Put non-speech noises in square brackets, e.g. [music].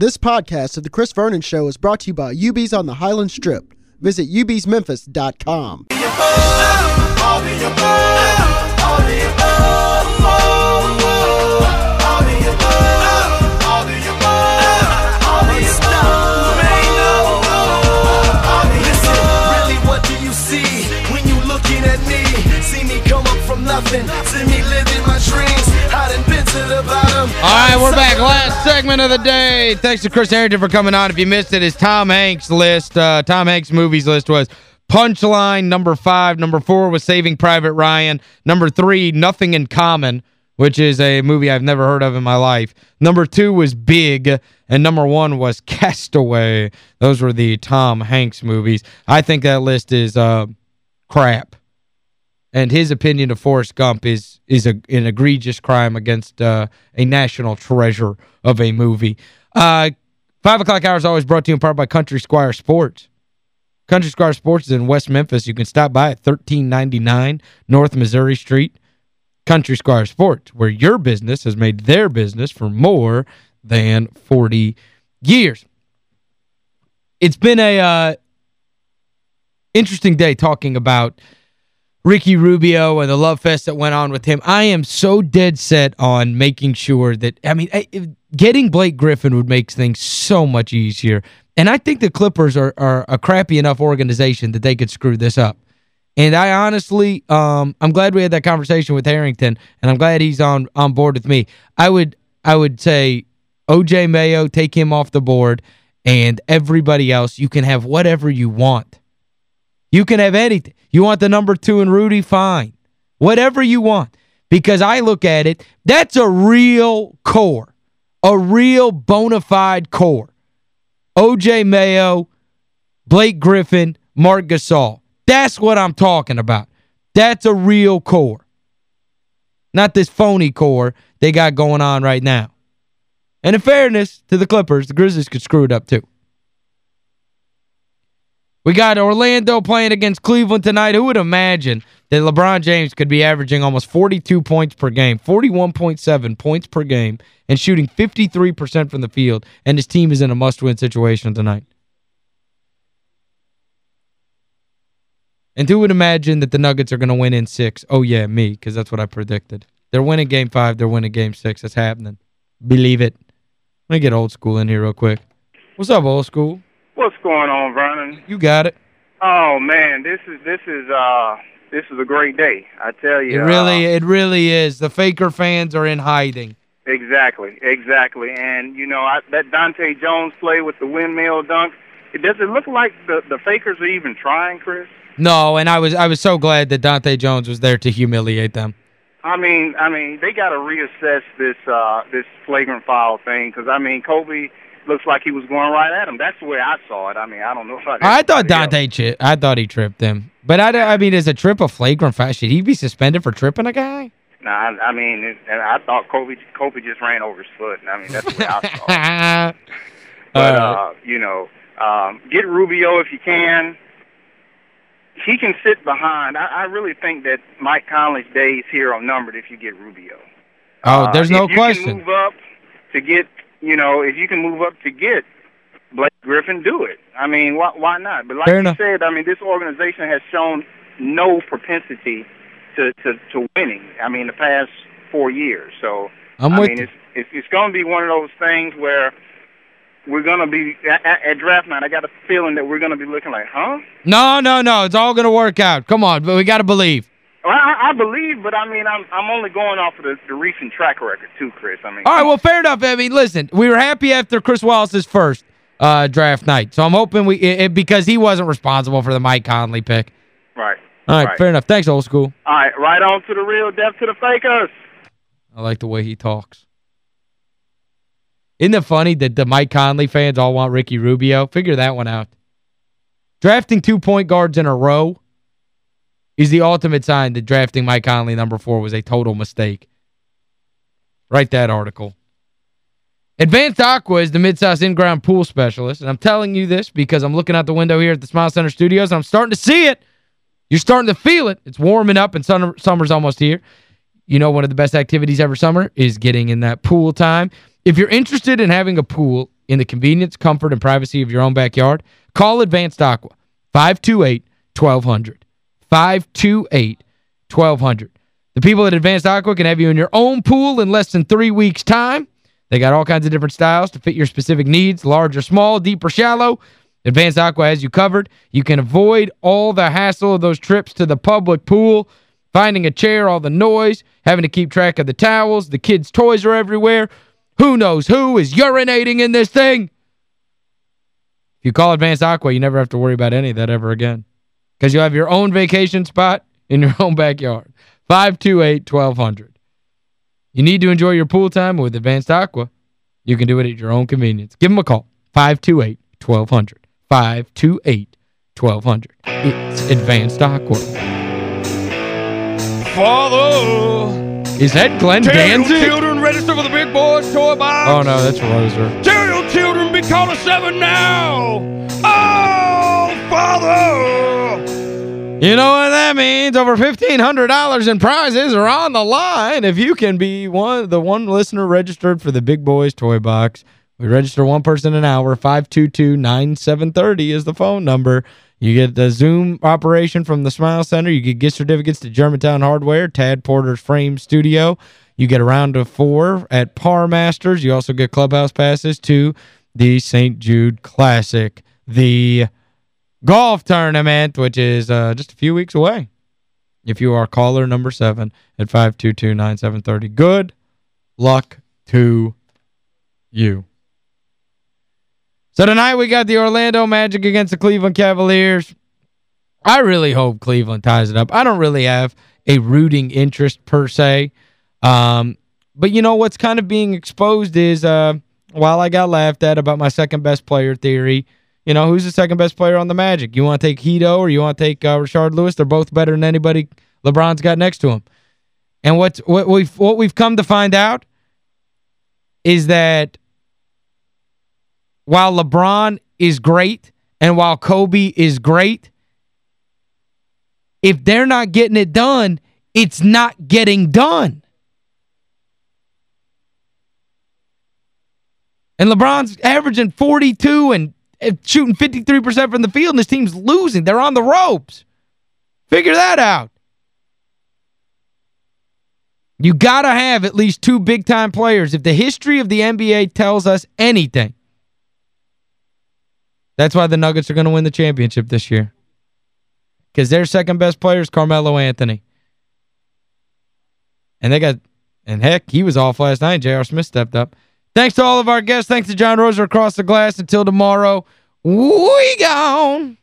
This podcast of The Chris Vernon Show is brought to you by UB's on the Highland Strip. Visit ubsmemphis.com. Really, what do you see when you looking at me See me come up from nothing. See me living my dreams. I done been to the. All right, we're back. Last segment of the day. Thanks to Chris Harrington for coming on. If you missed it, his Tom Hanks list. Uh, Tom Hanks movies list was Punchline, number five. Number four was Saving Private Ryan. Number three, Nothing in Common, which is a movie I've never heard of in my life. Number two was Big, and number one was [laughs] Castaway. Those were the Tom Hanks movies. I think that list is uh, crap and his opinion of Forrest Gump is is a, an egregious crime against uh, a national treasure of a movie. Uh, 5 o'clock hour is always brought to you in part by Country Squire Sports. Country Squire Sports is in West Memphis. You can stop by at 1399 North Missouri Street. Country Squire Sports, where your business has made their business for more than 40 years. It's been a uh, interesting day talking about – Ricky Rubio and the love fest that went on with him. I am so dead set on making sure that, I mean, getting Blake Griffin would make things so much easier. And I think the Clippers are, are a crappy enough organization that they could screw this up. And I honestly, um, I'm glad we had that conversation with Harrington, and I'm glad he's on on board with me. I would I would say O.J. Mayo, take him off the board, and everybody else, you can have whatever you want. You can have anything. You want the number two and Rudy? Fine. Whatever you want. Because I look at it, that's a real core. A real bona fide core. O.J. Mayo, Blake Griffin, Marc Gasol. That's what I'm talking about. That's a real core. Not this phony core they got going on right now. And in fairness to the Clippers, the Grizzlies could screw it up too. We got Orlando playing against Cleveland tonight. Who would imagine that LeBron James could be averaging almost 42 points per game, 41.7 points per game, and shooting 53% from the field, and his team is in a must-win situation tonight? And who would imagine that the Nuggets are going to win in six? Oh, yeah, me, because that's what I predicted. They're winning game five. They're winning game six. That's happening. Believe it. Let me get old school in here real quick. What's up, old school? Going on, Vernon? You got it. Oh man, this is this is uh this is a great day. I tell you. It really uh, it really is. The Faker fans are in hiding. Exactly, exactly. And you know, I, that Dahntay Jones play with the windmill dunk, it does it look like the the Fakers are even trying, Chris? No, and I was I was so glad that Dahntay Jones was there to humiliate them. I mean, I mean, they got to reassess this uh this flagrant foul thing cuz I mean, Kobe looks like he was going right at him. That's the way I saw it. I mean, I don't know about I thought Dahntay tri I thought he tripped him. But I, I mean, is a trip a flagrant foul? Should he be suspended for tripping a guy? Nah, I, I mean, it, I thought Kobe Kobe just ran over his foot. I mean, that's the way I saw it. [laughs] but, uh, uh, you know, um, get Rubio if you can. He can sit behind. I, I really think that Mike Conley's days here are numbered if you get Rubio. Oh, there's uh, no question. If move up to get you know, if you can move up to get Blake Griffin, do it. I mean, why why not? But like Fair you enough. said, I mean, this organization has shown no propensity to to, to winning. I mean, the past four years. So I'm I mean, you. it's it's, it's going to be one of those things where we're going to be at, at draft night. I got a feeling that we're going to be looking like, huh? No, no, no. It's all going to work out. Come on, but we got to believe. Well, I, I believe, but I mean, I'm I'm only going off of the, the recent track record too, Chris. I mean, All right, well, fair enough. I mean, listen, we were happy after Chris Wallace's first uh, draft night. So I'm hoping we it, it- because he wasn't responsible for the Mike Conley pick. right. All right, Right. fair enough. Thanks, old school. All right, right on to the real, death to the fakers. I like the way he talks. Isn't it funny that the Mike Conley fans all want Ricky Rubio? Figure that one out. Drafting two point guards in a row is the ultimate sign that drafting Mike Conley number four was a total mistake. Write that article. Advanced Aqua is the Mid-South in-ground pool specialist, and I'm telling you this because I'm looking out the window here at the Smile Center Studios, and I'm starting to see it. You're starting to feel it. It's warming up, and summer, summer's almost here. You know one of the best activities ever summer is getting in that pool time. If you're interested in having a pool in the convenience, comfort, and privacy of your own backyard? Call Advanced Aqua, 528-1200. 528-1200. The people at Advanced Aqua can have you in your own pool in less than three weeks' time. They got all kinds of different styles to fit your specific needs, large or small, deep or shallow. Advanced Aqua has you covered. You can avoid all the hassle of those trips to the public pool, finding a chair, all the noise, having to keep track of the towels, the kids' toys are everywhere. Who knows who is urinating in this thing? If you call Advanced Aqua, you never have to worry about any of that ever again. Because you'll have your own vacation spot in your [laughs] own backyard. 528-1200. You need to enjoy your pool time with Advanced Aqua. You can do it at your own convenience. Give them a call. 528-1200. 528-1200. It's Advanced Aqua. Father, Is that Glenn tell Danzig? children register for the big boys toy box. Oh, no, that's Roser. Tell your children be called a seven now. You know what that means? Over $1,500 in prizes are on the line if you can be one the one listener registered for the Big Boys Toy Box. We register one person an hour. 522-9730 is the phone number. You get the Zoom operation from the Smile Center. You get gift certificates to Germantown Hardware, Tad Porter's Frame Studio. You get a round of four at Par Masters. You also get clubhouse passes to the St. Jude Classic. The golf tournament, which is uh, just a few weeks away. If you are caller number seven at 522-9730. Good luck to you. So tonight we got the Orlando Magic against the Cleveland Cavaliers. I really hope Cleveland ties it up. I don't really have a rooting interest per se. Um, but you know what's kind of being exposed is uh, while I got laughed at about my second best player theory, you know, who's the second best player on the Magic? You want to take Hedo or you want to take uh, Rashard Lewis? They're both better than anybody LeBron's got next to him. And what's what we've what we've come to find out is that while LeBron is great and while Kobe is great, if they're not getting it done, it's not getting done. And LeBron's averaging 42 and shooting 53% from the field, and his team's losing. They're on the ropes. Figure that out. You got to have at least two big-time players. If the history of the NBA tells us anything, that's why the Nuggets are going to win the championship this year. Because their second best player is Carmelo Anthony. And they got, and heck, he was off last night. J.R. Smith stepped up. Thanks to all of our guests. Thanks to John Roser across the glass. Until tomorrow, we gone.